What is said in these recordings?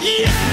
Yeah!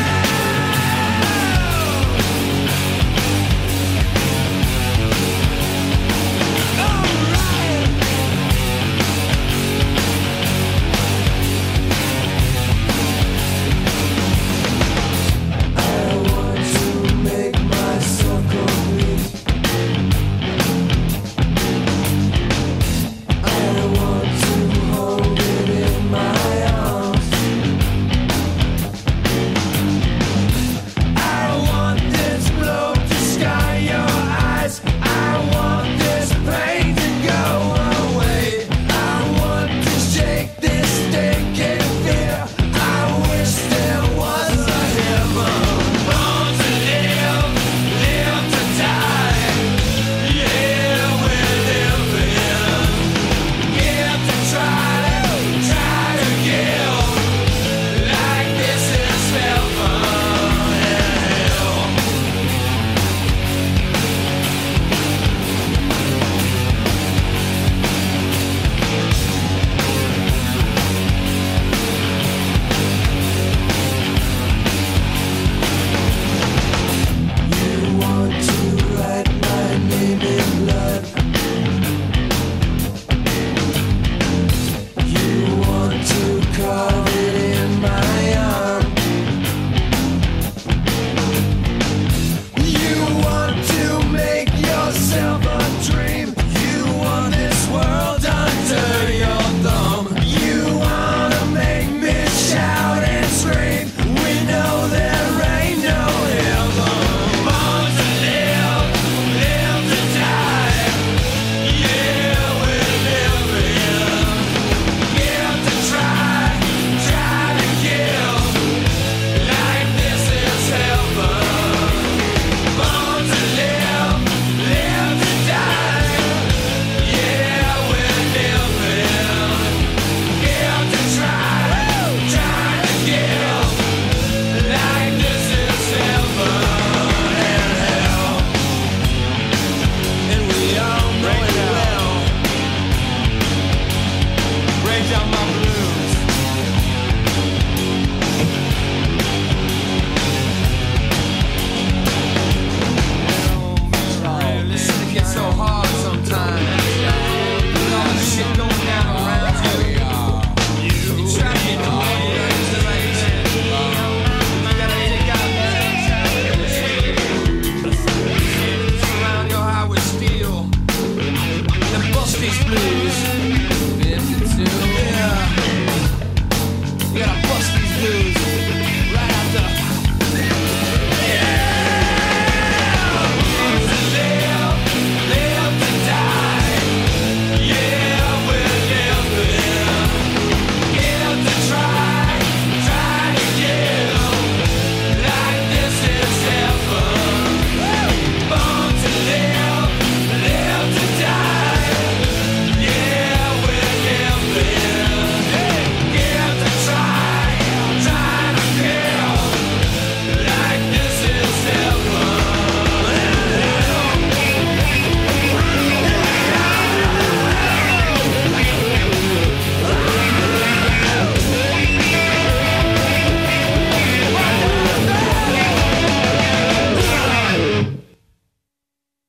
blues.